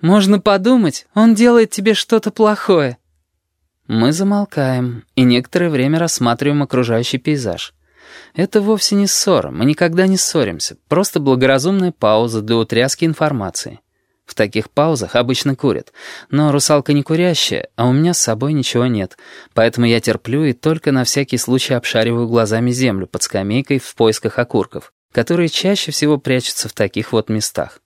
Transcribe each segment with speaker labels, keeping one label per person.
Speaker 1: Можно подумать, он делает тебе что-то плохое». Мы замолкаем и некоторое время рассматриваем окружающий пейзаж. Это вовсе не ссора, мы никогда не ссоримся, просто благоразумная пауза для утряски информации. В таких паузах обычно курят, но русалка не курящая, а у меня с собой ничего нет, поэтому я терплю и только на всякий случай обшариваю глазами землю под скамейкой в поисках окурков, которые чаще всего прячутся в таких вот местах.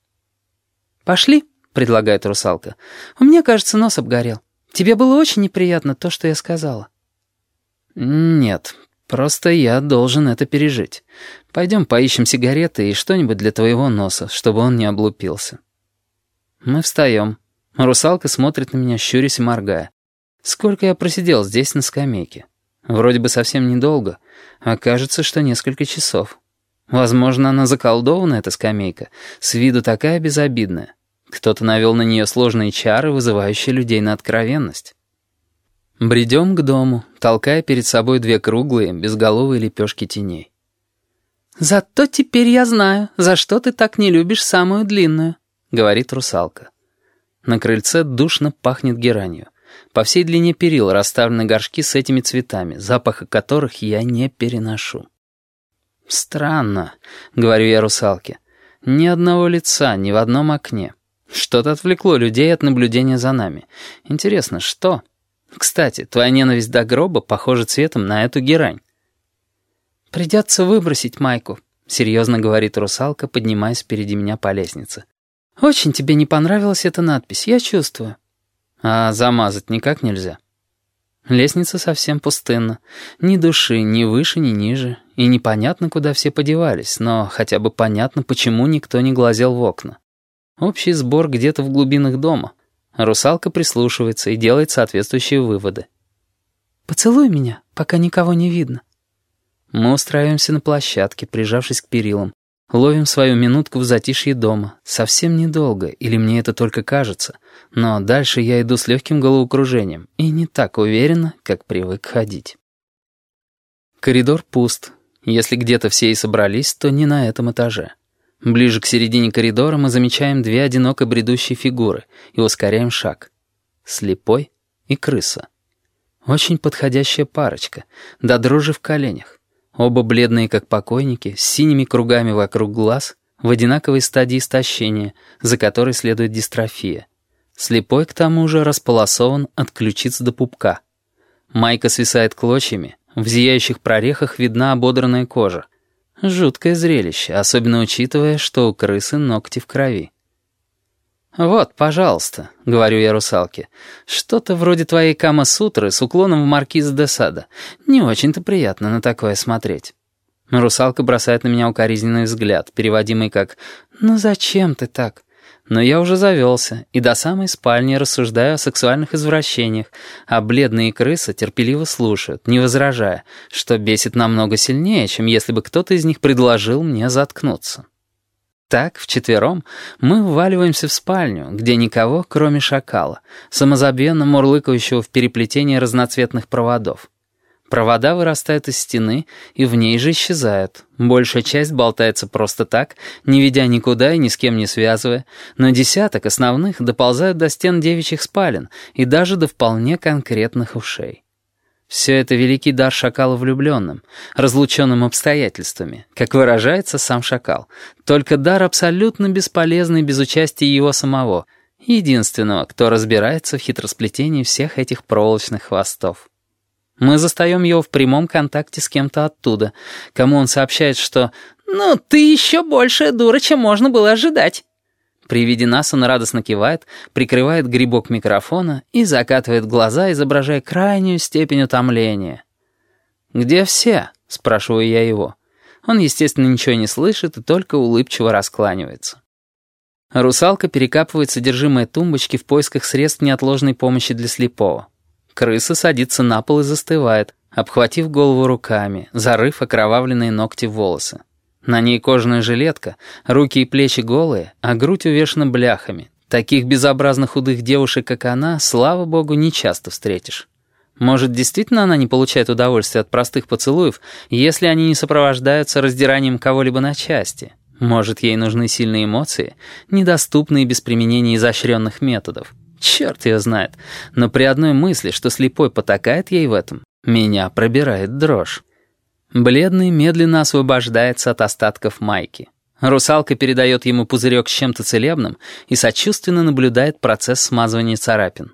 Speaker 1: «Пошли», — предлагает русалка. «У меня, кажется, нос обгорел. Тебе было очень неприятно то, что я сказала». «Нет, просто я должен это пережить. Пойдем поищем сигареты и что-нибудь для твоего носа, чтобы он не облупился». Мы встаем. Русалка смотрит на меня, щурясь и моргая. Сколько я просидел здесь на скамейке? Вроде бы совсем недолго, а кажется, что несколько часов. Возможно, она заколдована, эта скамейка, с виду такая безобидная. Кто-то навел на нее сложные чары, вызывающие людей на откровенность. Бредем к дому, толкая перед собой две круглые, безголовые лепешки теней.
Speaker 2: «Зато теперь я знаю, за что ты так не любишь самую длинную», — говорит русалка.
Speaker 1: На крыльце душно пахнет геранью. По всей длине перил расставлены горшки с этими цветами, запаха которых я не переношу. «Странно», — говорю я русалке. «Ни одного лица, ни в одном окне. Что-то отвлекло людей от наблюдения за нами. Интересно, что? Кстати, твоя ненависть до гроба похожа цветом на эту герань».
Speaker 2: «Придется выбросить майку», — серьезно говорит русалка, поднимаясь впереди меня по лестнице. «Очень тебе не понравилась эта надпись, я чувствую».
Speaker 1: «А замазать никак нельзя?» Лестница совсем пустынна. Ни души, ни выше, ни ниже. И непонятно, куда все подевались, но хотя бы понятно, почему никто не глазел в окна. Общий сбор где-то в глубинах дома. Русалка прислушивается и делает соответствующие выводы.
Speaker 2: «Поцелуй меня, пока никого не видно».
Speaker 1: Мы устраиваемся на площадке, прижавшись к перилам. Ловим свою минутку в затишье дома. Совсем недолго, или мне это только кажется. Но дальше я иду с легким головокружением и не так уверенно, как привык ходить. Коридор пуст. Если где-то все и собрались, то не на этом этаже. Ближе к середине коридора мы замечаем две одиноко бредущие фигуры и ускоряем шаг. Слепой и крыса. Очень подходящая парочка, до дрожи в коленях. Оба бледные, как покойники, с синими кругами вокруг глаз, в одинаковой стадии истощения, за которой следует дистрофия. Слепой, к тому же, располосован от ключиц до пупка. Майка свисает клочьями, в зияющих прорехах видна ободранная кожа. Жуткое зрелище, особенно учитывая, что у крысы ногти в крови. «Вот, пожалуйста», — говорю я русалке, — «что-то вроде твоей Кама-сутры с уклоном в маркиз де Сада. Не очень-то приятно на такое смотреть». Русалка бросает на меня укоризненный взгляд, переводимый как «Ну зачем ты так?» Но я уже завелся и до самой спальни рассуждаю о сексуальных извращениях, а бледные крысы терпеливо слушают, не возражая, что бесит намного сильнее, чем если бы кто-то из них предложил мне заткнуться. Так, вчетвером, мы вваливаемся в спальню, где никого, кроме шакала, самозабвенно мурлыкающего в переплетении разноцветных проводов. Провода вырастают из стены и в ней же исчезают. Большая часть болтается просто так, не ведя никуда и ни с кем не связывая, но десяток основных доползают до стен девичьих спален и даже до вполне конкретных ушей. Все это великий дар шакала влюбленным, разлученным обстоятельствами, как выражается сам шакал. Только дар абсолютно бесполезный без участия его самого, единственного, кто разбирается в хитросплетении всех этих проволочных хвостов. Мы застаем его в прямом контакте с кем-то оттуда, кому он сообщает, что «Ну, ты еще большая дура, чем можно было ожидать». При виде нас он радостно кивает, прикрывает грибок микрофона и закатывает глаза, изображая крайнюю степень утомления. «Где все?» — спрашиваю я его. Он, естественно, ничего не слышит и только улыбчиво раскланивается. Русалка перекапывает содержимое тумбочки в поисках средств неотложной помощи для слепого. Крыса садится на пол и застывает, обхватив голову руками, зарыв окровавленные ногти в волосы. На ней кожаная жилетка, руки и плечи голые, а грудь увешана бляхами. Таких безобразно худых девушек, как она, слава богу, не часто встретишь. Может, действительно она не получает удовольствия от простых поцелуев, если они не сопровождаются раздиранием кого-либо на части? Может, ей нужны сильные эмоции, недоступные без применения изощренных методов. Черт ее знает. Но при одной мысли, что слепой потакает ей в этом, меня пробирает дрожь. Бледный медленно освобождается от остатков майки. Русалка передает ему пузырек с чем-то целебным и сочувственно наблюдает процесс смазывания царапин.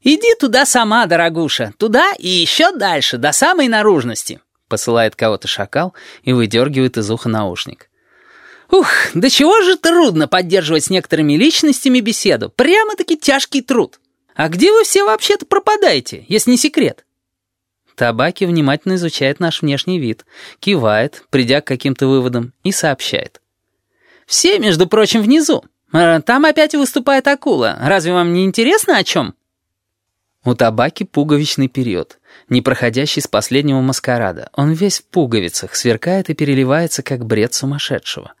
Speaker 2: «Иди туда сама, дорогуша, туда и еще дальше, до самой наружности», посылает кого-то шакал и выдергивает из уха наушник. «Ух, да чего же трудно поддерживать с некоторыми личностями беседу, прямо-таки тяжкий труд. А где вы все вообще-то пропадаете, если не секрет?»
Speaker 1: Табаки внимательно изучает наш внешний вид, кивает, придя к каким-то выводам, и сообщает.
Speaker 2: «Все, между прочим, внизу. А, там опять выступает акула. Разве вам не интересно о чем?»
Speaker 1: У табаки пуговичный период, не проходящий с последнего маскарада. Он весь в пуговицах, сверкает и переливается, как бред сумасшедшего.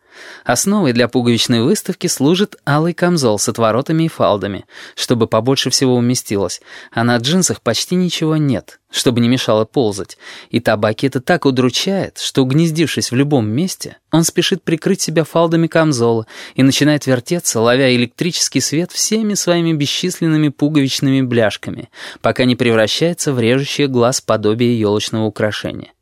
Speaker 1: Основой для пуговичной выставки служит алый камзол с отворотами и фалдами, чтобы побольше всего уместилось, а на джинсах почти ничего нет, чтобы не мешало ползать. И табаки это так удручает, что, угнездившись в любом месте, он спешит прикрыть себя фалдами камзола и начинает вертеться, ловя электрический свет всеми своими бесчисленными пуговичными бляшками, пока не превращается в режущее глаз подобие елочного украшения.